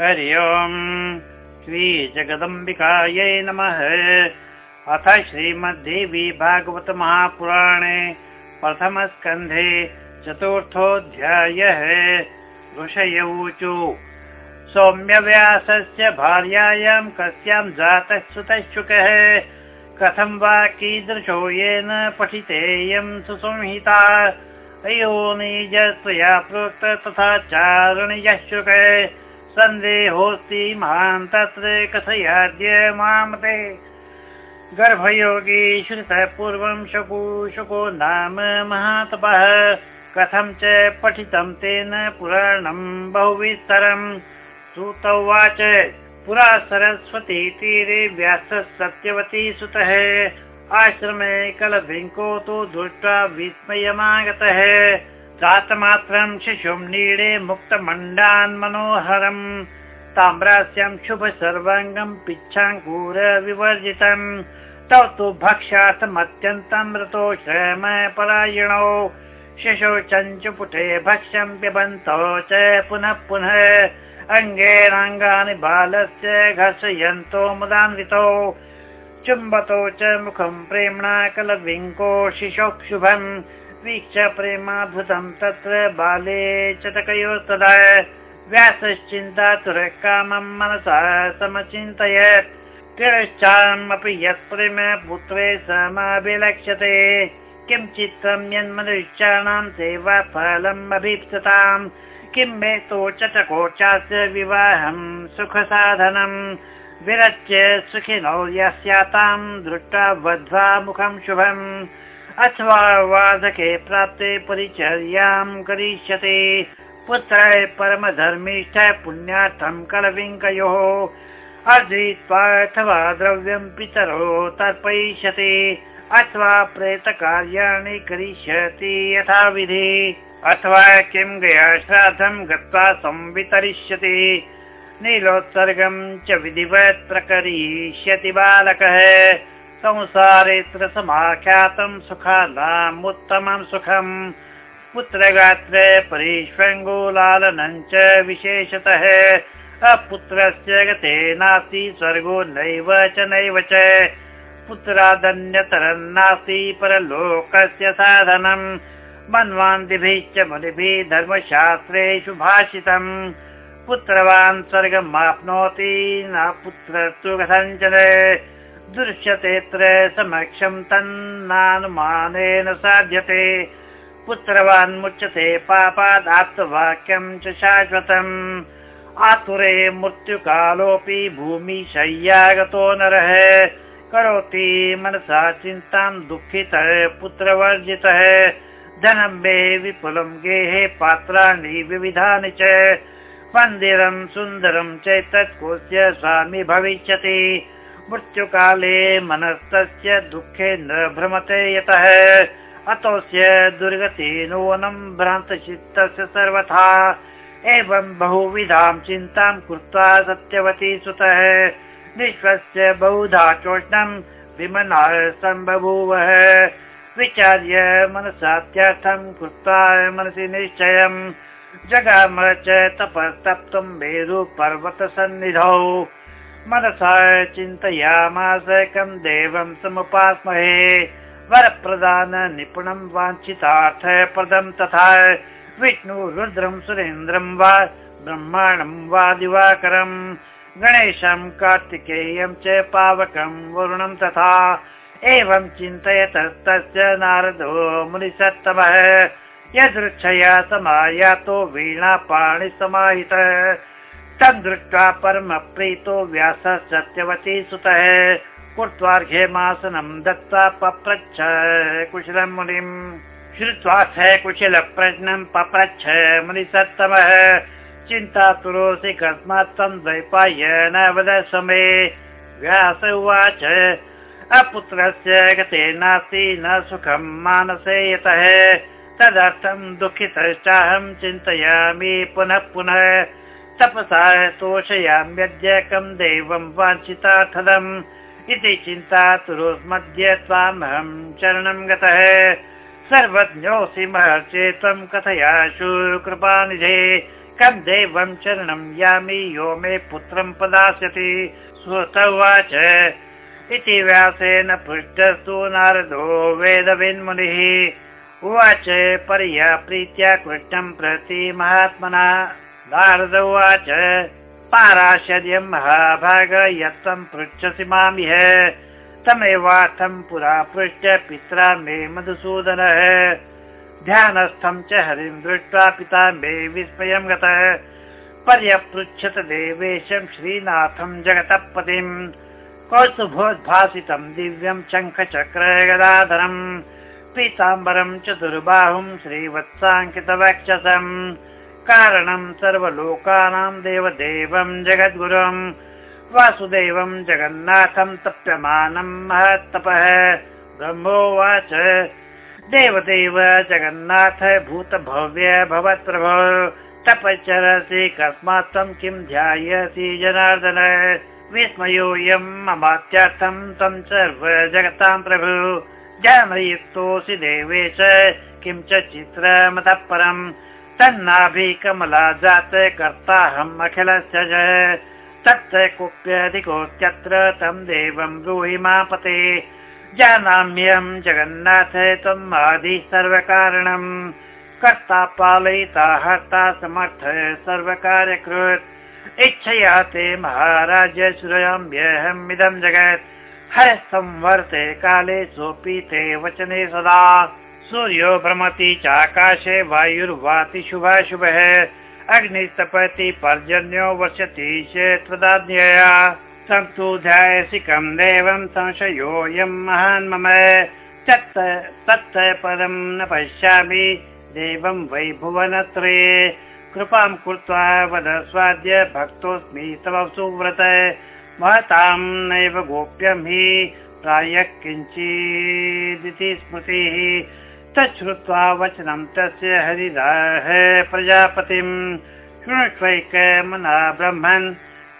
हरि ओम्। श्रीजगदम्बिकायै नमः। अथ श्रीमद्देवी भागवत महापुराणे प्रथमस्कन्धे चतुर्थोऽध्यायः। ऋषयौचु सौम्यव्यासस्य भार्यायां कस्यां जातः सुतश्चुकः कथं वा कीदृशो येन पठितेयं सुसंहिता। अयो निज त्वया प्रोक्त तथा चारणयशुक सन्देहोऽस्ति महान् तत्र कथयाद्य मामते गर्भयोगी श्रुतः पूर्वं शको शुको नाम महातपः। कथं च पठितं तेन पुराणं बहुविस्तरम् श्रुतौवाच पुरा सरस्वती तीरे व्यासः सत्यवती सुतः। आश्रमे कलभिङ्को तु दृष्ट्वा विस्मयमागतः जातमात्रं शिशुं नीडे मुक्तमण्डान् मनोहरम् ताम्रास्यं शुभ सर्वाङ्गं पिच्छाङ्कूर विवर्जितम्। तौ तु भक्ष्यार्थमत्यन्तं रतो श्रम परायणौ शिशौ चञ्चुपुटे भक्ष्यं पिबन्तौ च पुनः पुनः। अङ्गेनाङ्गानि बालस्य घर्षयन्तो मुदान्वितौ। चुम्बतौ च मुखं प्रेम्णा कलविङ्को शिशौ शुभम् वीक्ष प्रेमाद्भुतं तत्र बाले चटकयोस्तदा व्यासश्चिन्ता मनसा समचिन्तयत्। तिरश्चामपि यत् प्रेम पुत्रे समाभिलक्ष्यते। किं यन्मनुष्याणां सेवा फलम् अभीप्सताम्। किं मेतो चटकोचास्य विवाहं सुखसाधनम् विरच्य सुखिनौ यस्यातां दृष्ट्वा वध्वा मुखं शुभम् अथवा वादके प्राप्ते परिचर्यां करिष्यति। पुत्र परमधर्मिष्ठ पुण्यार्थं कलविङ्कयोः। अर्जयित्वा अथवा द्रव्यं पितरो तर्पयिष्यति। अथवा प्रेतकार्याणि करिष्यति यथाविधि। अथवा किं गया श्राद्धं गत्वा संवितरिष्यति। नीलोत्सर्गं च विधिवत् प्रकरिष्यति बालकः संसारेऽत्र समाख्यातं सुखानामुत्तमं सुखम्। पुत्रगात्रे परिष्वङ्गोलालनं च विशेषतः। अपुत्रस्य गते नास्ति स्वर्गो नैव च नैव च। पुत्रादन्यतरं नास्ति परलोकस्य साधनम् मन्वान्दिभिश्च मुनिभिः धर्मशास्त्रेषु भाषितम् पुत्रवान् स्वर्गमाप्नोति न पुत्रस्तु कथञ्चन दृश्यतेऽत्र समक्षं तन्नानुमानेन साध्यते। पुत्रवान्मुच्यते पापादाप्तवाक्यं च शाश्वतम्। आतुरे मृत्युकालोऽपि भूमिशय्यागतो नरः। करोति मनसा चिन्तां दुःखितः पुत्रवर्जितः। धनं मे विपुलं गेहे पात्राणि विविधानि च। मन्दिरं सुन्दरं चैतत् कोऽस्य स्वामी भविष्यति मृत्युकाले मनस्तस्य दुःखे न भ्रमते यतः। अतोऽस्य दुर्गति नूनं भ्रान्तचित्तस्य सर्वथा। एवं बहुविधां चिन्तां कृत्वा सत्यवती सुतः। विश्वस्य बहुधा चोष्णं विमना सम्बभूवः। विचार्य मनसात्यर्थं कृत्वा मनसि निश्चयम् जगाम च तपस्तप्तुं मेरुपर्वतसन्निधौ मनसा चिन्तयामास कं देवं समुपास्महे। वरप्रदान निपुणं वाञ्छितार्थप्रदं तथा। विष्णु रुद्रं सुरेन्द्रं वा ब्रह्माणं वा दिवाकरम् गणेशं कार्तिकेयं च पावकं वरुणं तथा। एवं चिन्तयतस्तस्य नारदो मुनिसत्तमः। यदृच्छया समायातो वीणापाणिसमाहितः तं दृष्ट्वा परम प्रीतो व्यासः सत्यवती सुतः कृत्वार्घ्यमासनं दत्त्वा पप्रच्छ कुशलं मुनिम्। श्रुत्वा स कुशलप्रश्नं पप्रच्छ मुनिसत्तमः। चिन्ता तुरोऽसि कस्मात् तं द्वैपाय न वद समे व्यास उवाच अपुत्रस्य गते नास्ति न सुखं मानसे यतः। तदर्थं दुःखितश्चाहं चिन्तयामि पुनः पुनः तपसा तोषयाम्यद्यकं देवं वाञ्छितार्थदम् इति चिन्ता तुरोस्मध्ये त्वामहं चरणं गतः। सर्वज्ञोऽसि महर्षे त्वं कथया शूरकृपानिधे कं देवं चरणं यामि यो मे पुत्रं प्रदास्यति श्रुत उवाच। इति व्यासेन पृष्टस्तु नारदो वेदविन्मुनिः। उवाच पर्या प्रीत्या कृष्णं प्रति महात्मना नारद उवाच पाराशर्यं महाभाग यत्त्वं पृच्छसि मामिह। तमेवार्थं पुरा पृष्ठ पित्रा मे मधुसूदनः। ध्यानस्थं च हरिं दृष्ट्वा पिता मे विस्मयं गतः। पर्यपृच्छत देवेशं श्रीनाथं जगतः पतिम् कौस्तुभोद्भासितं दिव्यं शङ्खचक्र गदाधरम् पीताम्बरं चतुर्बाहुं श्रीवत्साङ्कितवक्षसम् कारणं सर्वलोकानां देवदेवं जगद्गुरुम् वासुदेवं जगन्नाथं तप्यमानं महत्तपः। ब्रह्मोवाच देवदेव जगन्नाथ भूतभव्य भवत्प्रभो तपश्चरसि कस्मात् त्वं किं ध्यायसि जनार्दन। विस्मयोऽयम् अमात्यार्थं तं सर्व जगतां प्रभु जानयुक्तोऽसि देवेश किं च चित्रमतः परम् तन्नाभिकमला जात कर्ताहम् अखिलस्य तत्र कुप्यधिकोत्यत्र तं देवं ब्रूहि मापते। जानाम्यहं जगन्नाथ त्वम् आदि सर्वकारणम् कर्ता पालयिता हर्ता समर्थ सर्वकार्यकृत्। इच्छया ते महाराज श्रूयाम्यहम् इदं जगत्। हर संवर्ते काले सोऽपि ते वचने सदा सूर्यो भ्रमति चाकाशे वायुर्वाति शुभाशुभः अग्निस्तपति पर्जन्यो वसति चेत्वदाज्ञया सन्तु ध्यायसि कं देवं संशयोऽयं महान् मम। तत् पदं न पश्यामि देवं वै भुवनत्रे कृपां कृत्वा वद स्वाद्य भक्तोऽस्मि तव सुव्रत। महतां नैव गोप्यं हि प्रायः किञ्चिदिति स्मृतिः तच्छ्रुत्वा वचनं तस्य हरिदाः प्रजापतिम्। शृणुष्वैकमना ब्रह्मन्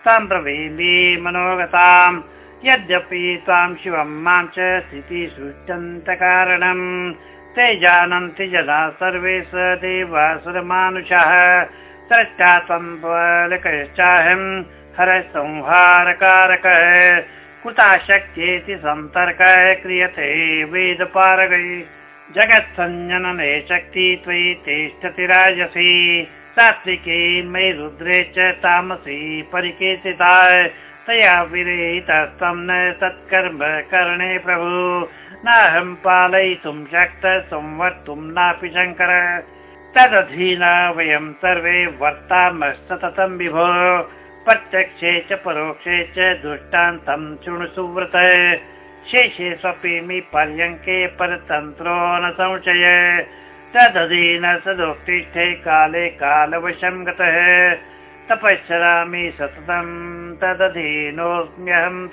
ब्रवीमि मनोगताम्। यद्यपि त्वां शिवं मां च स्थितिसृष्टन्तकारणम् ते जानन्ति जना सर्वे स देवासुरमानुषः। स्रष्टा त्वं बालकश्चाहं हरसंहारकारकः। कुता शक्त्येति सन्तर्कः क्रियते वेदपारगै जगत्सञ्जनने शक्ति त्वयि तिष्ठति राजसी। सात्विके मयि रुद्रे च तामसी परिकेशिता तया विरहितस्त्वं न सत्कर्म करणे प्रभु। नाहं पालयितुं शक्त संवर्तुं नापि शङ्कर। तदधीना वयं सर्वे वर्ताम सततं विभो। प्रत्यक्षे च परोक्षे च दुष्टान्तं शृणु सुव्रत शेषे स्वपिमि पर्यङ्के परतन्त्रो न संशय। तदधीन सदोत्तिष्ठे काले कालवशं गतः। तपश्चरामि सततं तदधीनोऽस्म्यहं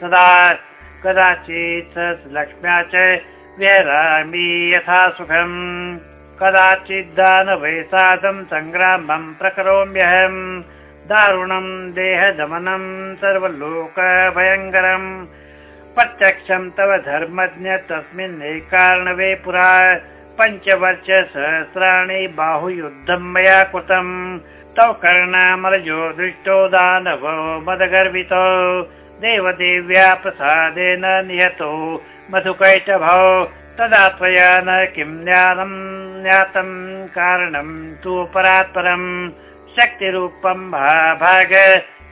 सदा। कदाचित् लक्ष्म्या च व्यरामि यथा सुखम्। कदाचित् दानवै साधं सङ्ग्रामं प्रकरोम्यहम्। दारुणं देहदमनं सर्वलोकभयङ्करम् प्रत्यक्षं तव धर्मज्ञ तस्मिन् कारणवे पुरा पञ्चवर्ष सहस्राणि बाहुयुद्धं मया कृतम्। तौ कर्णामलजो दृष्टो दानवो मदगर्वितो। देवदेव्या प्रसादेन निहतो मधुकैटभौ। तदा त्वया न किं ज्ञानं ज्ञातं कारणं तु परात्परम्। शक्तिरूपं भाग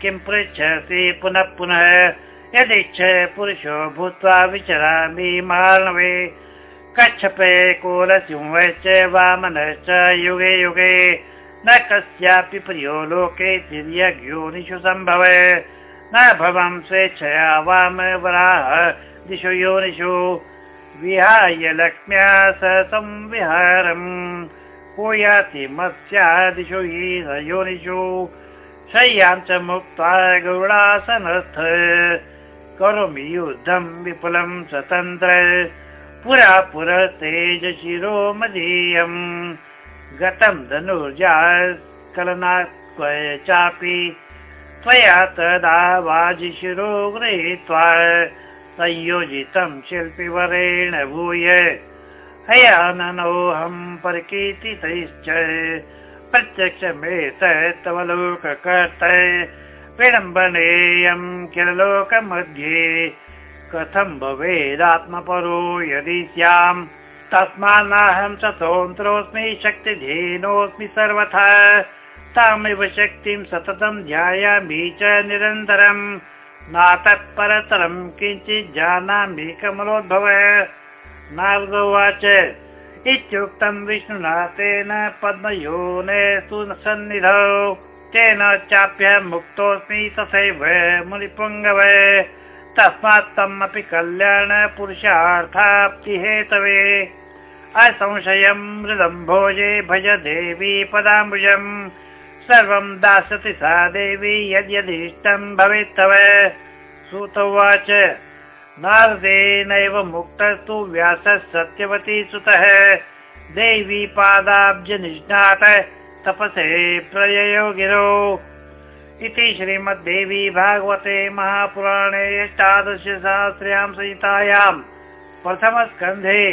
किं पृच्छसि पुनः पुनः यदिच्छ पुरुषो भूत्वा विचरामि मार्णवे कच्छपे कोलसिंहश्च वामनश्च युगे युगे। न कस्यापि प्रियो लोके तिर्यज्ञोनिषु सम्भव। न भवं स्वेच्छया वाम वराह दिशु योनिषु। विहाय लक्ष्म्या स संविहारम्। को याति मत्स्यादिषु हि योनिषु शय्यां च मुक्त्वा गौडासनस्थ करोमि युद्धं विपुलं स्वतन्त्र। पुरा तेज शिरो मदीयम् गतं धनुर्जा कलना चापि। त्वया तदा वाजिशिरो गृहीत्वा संयोजितं शिल्पिवरेण भूय। हयाननोऽहं परकीर्तितैश्च। प्रत्यक्षमे तव लोककर्त विडम्बनेयम् किल लोकमध्ये? कथं भवेदात्मपरो यदि स्याम्? तस्मान्नाहं स्वतन्त्रोऽस्मि शक्तिधीनोऽस्मि सर्वथा। तामिव शक्तिं सततं ध्यायामि च निरन्तरम् नातत्परतरं किञ्चित् जानामि कमलोद्भव। नारदोवाच इत्युक्तं विष्णुना तेन पद्मयोने सन्निधौ तेन चाप्य मुक्तोऽस्मि तथैव मुनिपुङ्गव तस्मात् तम् अपि कल्याण पुरुषार्थाप्तिहेतवे असंशयं मृदं भोजे भज देवी पदाम्बुजम्। सर्वं दास्यति सा देवी यद्यदिष्टं भवेत् तव। सुत उवाच नारदेनैव मुक्तस्तु व्यासः सत्यवती सुतः। देवी पादाब्ज निष्णात तपसे प्रययो गिरो इति श्रीमद्देवी भागवते महापुराणे अष्टादशसहस्र्यां संहितायां प्रथमस्कन्धे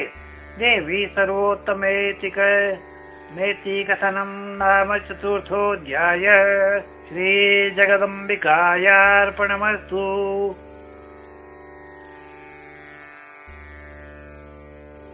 देवी सर्वोत्तमेति नेति कथनं नाम चतुर्थोऽध्याय श्रीजगदम्बिकायार्पणमस्तु